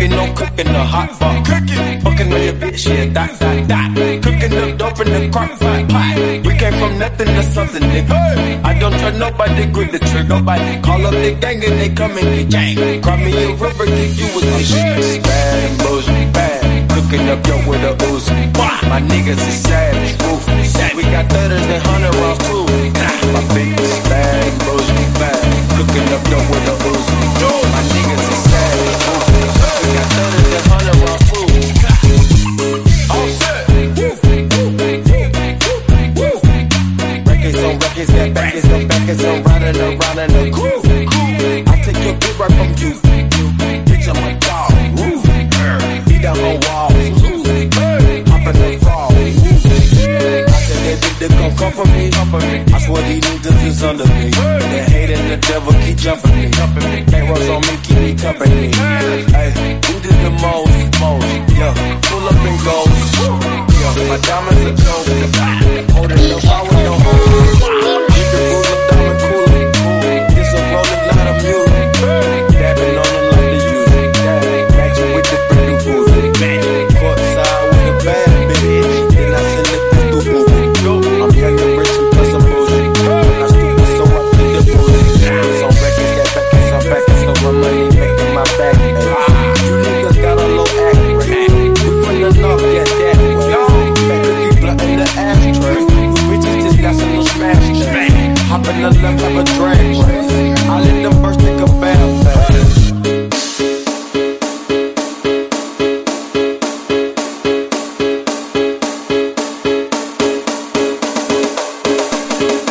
cooking, no cooking the hot pot. Cooking, fucking with your bitch, yeah, dot, dot, dot. Cooking the dope in the crock pot. We came from nothing to something, nigga. I don't trust nobody, grip the trigger, nobody. Call up the gang and they come and get gang. Cry me a river, give you a tissue. Bang, bullshit, bang. Cooking up dope with a Uzi. My niggas is savage, ruthless. We got thudders and hundred rounds too. Records on records, got backers on backers, I'm riding around in a groove. I take your bitch right from you. I'm a dog. Woo. Eat the whole wall. Hop in the fall. I said that bitch that gon' come for me. I swear these niggas is under me. The hate and the devil keep jumping me. Can't rush on me, keep me company. Hey, who did the most? Most. left of a. I let them first take a bath. Thank